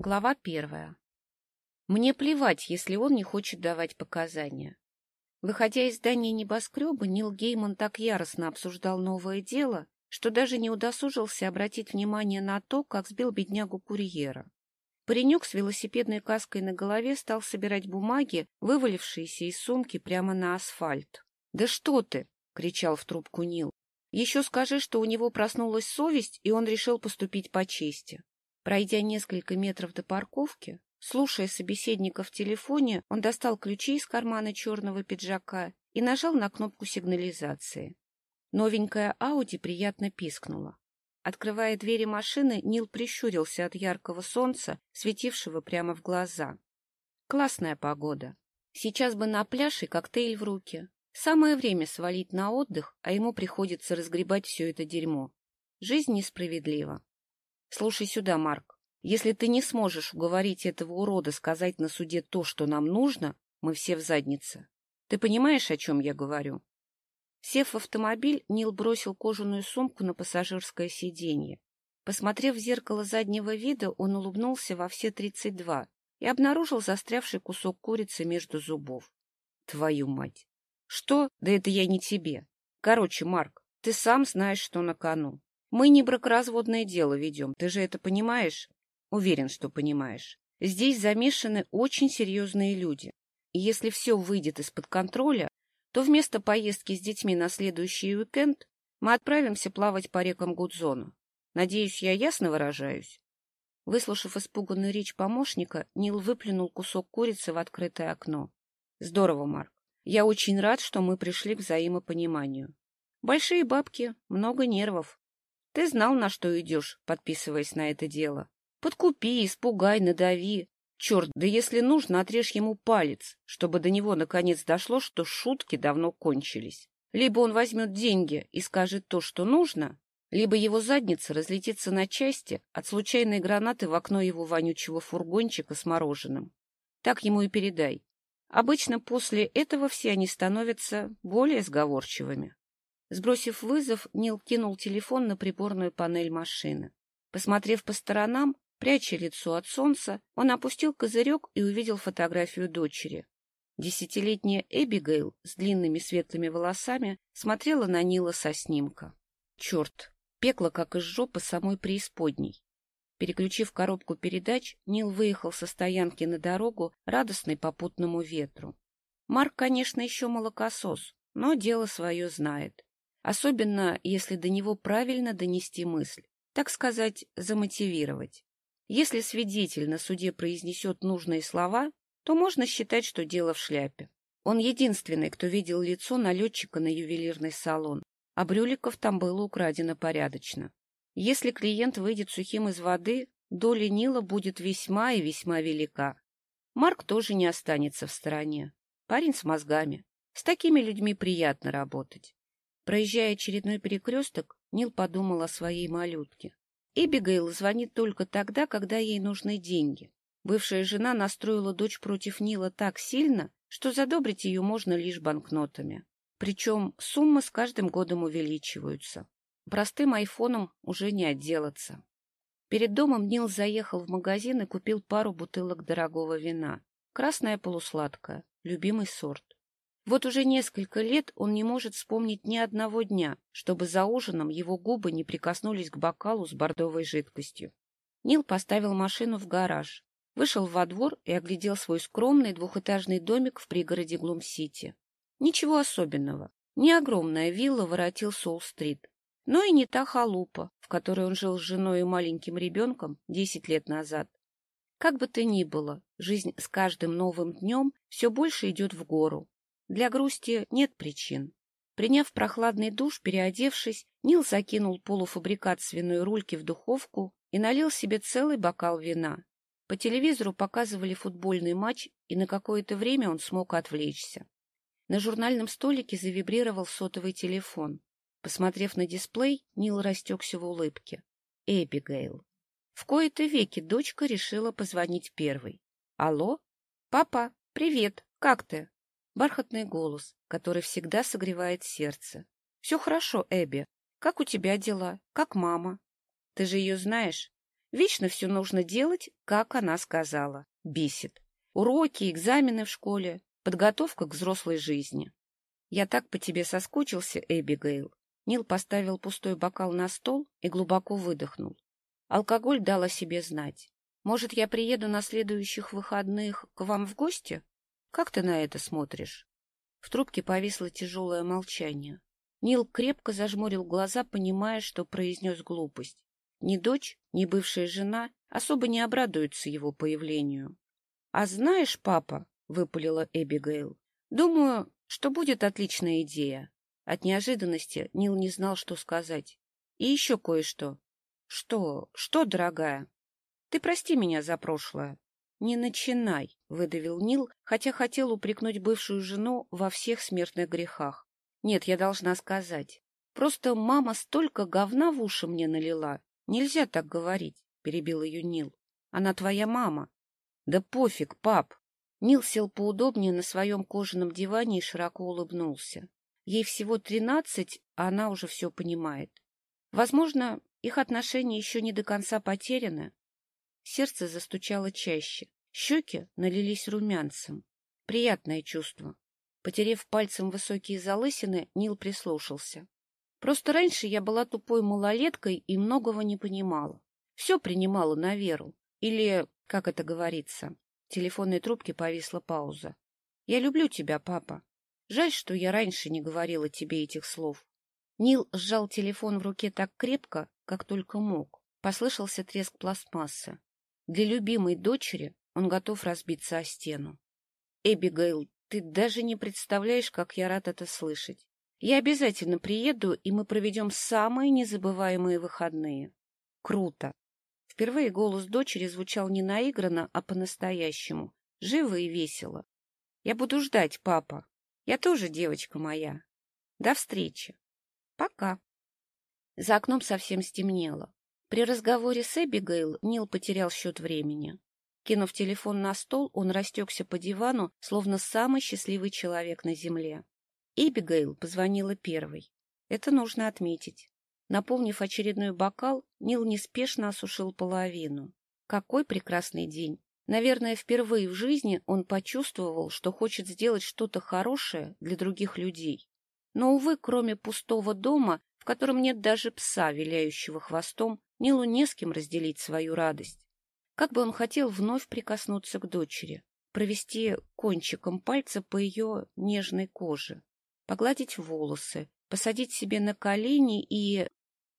Глава первая. Мне плевать, если он не хочет давать показания. Выходя из здания небоскреба, Нил Гейман так яростно обсуждал новое дело, что даже не удосужился обратить внимание на то, как сбил беднягу курьера. Паренек с велосипедной каской на голове стал собирать бумаги, вывалившиеся из сумки прямо на асфальт. — Да что ты! — кричал в трубку Нил. — Еще скажи, что у него проснулась совесть, и он решил поступить по чести. Пройдя несколько метров до парковки, слушая собеседника в телефоне, он достал ключи из кармана черного пиджака и нажал на кнопку сигнализации. Новенькая Ауди приятно пискнула. Открывая двери машины, Нил прищурился от яркого солнца, светившего прямо в глаза. Классная погода. Сейчас бы на пляж и коктейль в руки. Самое время свалить на отдых, а ему приходится разгребать все это дерьмо. Жизнь несправедлива. Слушай сюда, Марк. Если ты не сможешь уговорить этого урода сказать на суде то, что нам нужно, мы все в заднице. Ты понимаешь, о чем я говорю? Сев в автомобиль, Нил бросил кожаную сумку на пассажирское сиденье. Посмотрев в зеркало заднего вида, он улыбнулся во все тридцать два и обнаружил застрявший кусок курицы между зубов. Твою мать! Что? Да это я не тебе. Короче, Марк, ты сам знаешь, что на кону. Мы не бракоразводное дело ведем, ты же это понимаешь? Уверен, что понимаешь. Здесь замешаны очень серьезные люди. И если все выйдет из-под контроля, то вместо поездки с детьми на следующий уикенд мы отправимся плавать по рекам Гудзона. Надеюсь, я ясно выражаюсь? Выслушав испуганную речь помощника, Нил выплюнул кусок курицы в открытое окно. Здорово, Марк. Я очень рад, что мы пришли к взаимопониманию. Большие бабки, много нервов. Ты знал, на что идешь, подписываясь на это дело. Подкупи, испугай, надави. Черт, да если нужно, отрежь ему палец, чтобы до него наконец дошло, что шутки давно кончились. Либо он возьмет деньги и скажет то, что нужно, либо его задница разлетится на части от случайной гранаты в окно его вонючего фургончика с мороженым. Так ему и передай. Обычно после этого все они становятся более сговорчивыми. Сбросив вызов, Нил кинул телефон на приборную панель машины. Посмотрев по сторонам, пряча лицо от солнца, он опустил козырек и увидел фотографию дочери. Десятилетняя Эбигейл с длинными светлыми волосами смотрела на Нила со снимка. Черт, пекло как из жопы самой преисподней. Переключив коробку передач, Нил выехал со стоянки на дорогу, радостный попутному ветру. Марк, конечно, еще молокосос, но дело свое знает особенно если до него правильно донести мысль, так сказать, замотивировать. Если свидетель на суде произнесет нужные слова, то можно считать, что дело в шляпе. Он единственный, кто видел лицо налетчика на ювелирный салон, а брюликов там было украдено порядочно. Если клиент выйдет сухим из воды, доля Нила будет весьма и весьма велика. Марк тоже не останется в стороне. Парень с мозгами. С такими людьми приятно работать. Проезжая очередной перекресток, Нил подумал о своей малютке. Эбигейл звонит только тогда, когда ей нужны деньги. Бывшая жена настроила дочь против Нила так сильно, что задобрить ее можно лишь банкнотами. Причем суммы с каждым годом увеличиваются. Простым айфоном уже не отделаться. Перед домом Нил заехал в магазин и купил пару бутылок дорогого вина. Красное полусладкое, любимый сорт. Вот уже несколько лет он не может вспомнить ни одного дня, чтобы за ужином его губы не прикоснулись к бокалу с бордовой жидкостью. Нил поставил машину в гараж, вышел во двор и оглядел свой скромный двухэтажный домик в пригороде Глум-Сити. Ничего особенного. Не огромная вилла воротил Соул-стрит, но и не та халупа, в которой он жил с женой и маленьким ребенком десять лет назад. Как бы то ни было, жизнь с каждым новым днем все больше идет в гору, для грусти нет причин. Приняв прохладный душ, переодевшись, Нил закинул полуфабрикат свиной рульки в духовку и налил себе целый бокал вина. По телевизору показывали футбольный матч, и на какое-то время он смог отвлечься. На журнальном столике завибрировал сотовый телефон. Посмотрев на дисплей, Нил растекся в улыбке. Эбигейл. В кои-то веки дочка решила позвонить первой. «Алло? Папа, привет, как ты?» Бархатный голос, который всегда согревает сердце. — Все хорошо, Эбби. Как у тебя дела? Как мама? Ты же ее знаешь? Вечно все нужно делать, как она сказала. Бесит. Уроки, экзамены в школе, подготовка к взрослой жизни. Я так по тебе соскучился, Эбигейл. Нил поставил пустой бокал на стол и глубоко выдохнул. Алкоголь дал о себе знать. Может, я приеду на следующих выходных к вам в гости? Как ты на это смотришь? В трубке повисло тяжелое молчание. Нил крепко зажмурил глаза, понимая, что произнес глупость. Ни дочь, ни бывшая жена особо не обрадуются его появлению. — А знаешь, папа, — выпалила Эбигейл, — думаю, что будет отличная идея. От неожиданности Нил не знал, что сказать. И еще кое-что. — Что? Что, дорогая? Ты прости меня за прошлое. — Не начинай, — выдавил Нил, хотя хотел упрекнуть бывшую жену во всех смертных грехах. Нет, я должна сказать. Просто мама столько говна в уши мне налила, Нельзя так говорить, — перебил ее Нил. Она твоя мама. Да пофиг, пап. Нил сел поудобнее на своем кожаном диване и широко улыбнулся. Ей всего тринадцать, а она уже все понимает. Возможно, их отношения еще не до конца потеряны. Сердце застучало чаще, щеки налились румянцем. Приятное чувство. Потерев пальцем высокие залысины, Нил прислушался. Просто раньше я была тупой малолеткой и многого не понимала. Все принимала на веру. Или, как это говорится, в телефонной трубке повисла пауза. «Я люблю тебя, папа. Жаль, что я раньше не говорила тебе этих слов». Нил сжал телефон в руке так крепко, как только мог. Послышался треск пластмассы. Для любимой дочери он готов разбиться о стену. «Эбигейл, ты даже не представляешь, как я рад это слышать. Я обязательно приеду, и мы проведем самые незабываемые выходные. Круто. Впервые голос дочери звучал не наигранно, а по-настоящему. Живо и весело. Я буду ждать, папа. Я тоже девочка моя. До встречи. Пока. За окном совсем стемнело. При разговоре с Эбигейл Нил потерял счет времени. Кинув телефон на стол, он растекся по дивану, словно самый счастливый человек на земле. Эбигейл позвонила первой. Это нужно отметить. Наполнив очередной бокал, Нил неспешно осушил половину. Какой прекрасный день! Наверное, впервые в жизни он почувствовал, что хочет сделать что-то хорошее для других людей. Но, увы, кроме пустого дома, в котором нет даже пса, виляющего хвостом, Нилу не с кем разделить свою радость. Как бы он хотел вновь прикоснуться к дочери, провести кончиком пальца по ее нежной коже погладить волосы, посадить себе на колени и...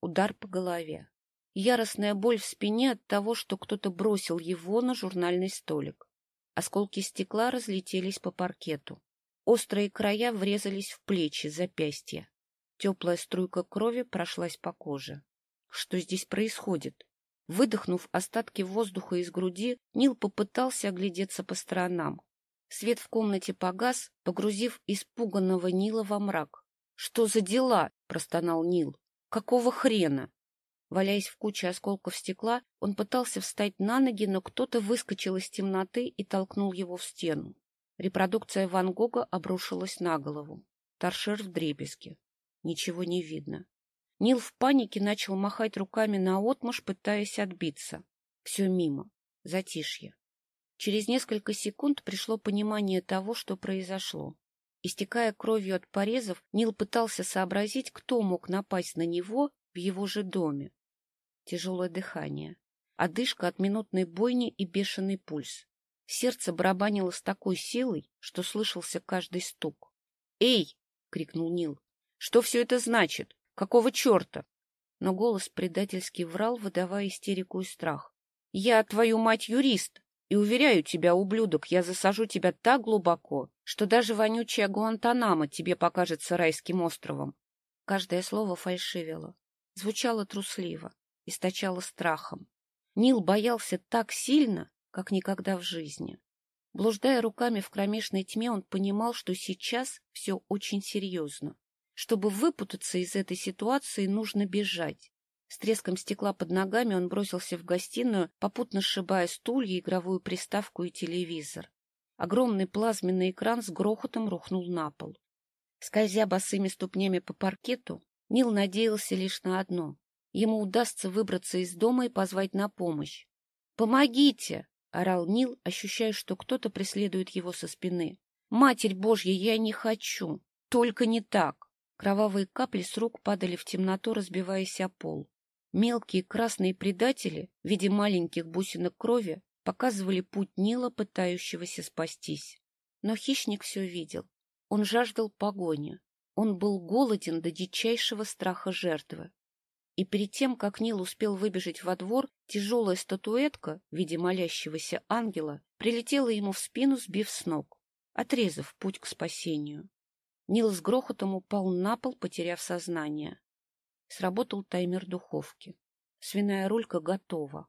Удар по голове. Яростная боль в спине от того, что кто-то бросил его на журнальный столик. Осколки стекла разлетелись по паркету. Острые края врезались в плечи, запястья. Теплая струйка крови прошлась по коже. Что здесь происходит? Выдохнув остатки воздуха из груди, Нил попытался оглядеться по сторонам. Свет в комнате погас, погрузив испуганного Нила во мрак. — Что за дела? — простонал Нил. — Какого хрена? Валяясь в куче осколков стекла, он пытался встать на ноги, но кто-то выскочил из темноты и толкнул его в стену. Репродукция Ван Гога обрушилась на голову. Торшер в дребезге. Ничего не видно. Нил в панике начал махать руками наотмашь, пытаясь отбиться. Все мимо. Затишье. Через несколько секунд пришло понимание того, что произошло. Истекая кровью от порезов, Нил пытался сообразить, кто мог напасть на него в его же доме. Тяжелое дыхание, одышка от минутной бойни и бешеный пульс. Сердце барабанило с такой силой, что слышался каждый стук. «Эй!» — крикнул Нил. «Что все это значит? Какого черта?» Но голос предательски врал, выдавая истерику и страх. «Я, твою мать, юрист!» И уверяю тебя, ублюдок, я засажу тебя так глубоко, что даже вонючая Гуантанамо тебе покажется райским островом. Каждое слово фальшивило, звучало трусливо, источало страхом. Нил боялся так сильно, как никогда в жизни. Блуждая руками в кромешной тьме, он понимал, что сейчас все очень серьезно. Чтобы выпутаться из этой ситуации, нужно бежать. С треском стекла под ногами он бросился в гостиную, попутно сшибая стулья, игровую приставку и телевизор. Огромный плазменный экран с грохотом рухнул на пол. Скользя босыми ступнями по паркету, Нил надеялся лишь на одно. ему удастся выбраться из дома и позвать на помощь. «Помогите!» — орал Нил, ощущая, что кто-то преследует его со спины. «Матерь Божья, я не хочу! Только не так!» Кровавые капли с рук падали в темноту, разбиваясь о пол. Мелкие красные предатели в виде маленьких бусинок крови показывали путь Нила, пытающегося спастись. Но хищник все видел. Он жаждал погони. Он был голоден до дичайшего страха жертвы. И перед тем, как Нил успел выбежать во двор, тяжелая статуэтка в виде молящегося ангела прилетела ему в спину, сбив с ног, отрезав путь к спасению. Нил с грохотом упал на пол, потеряв сознание. Сработал таймер духовки. Свиная рулька готова.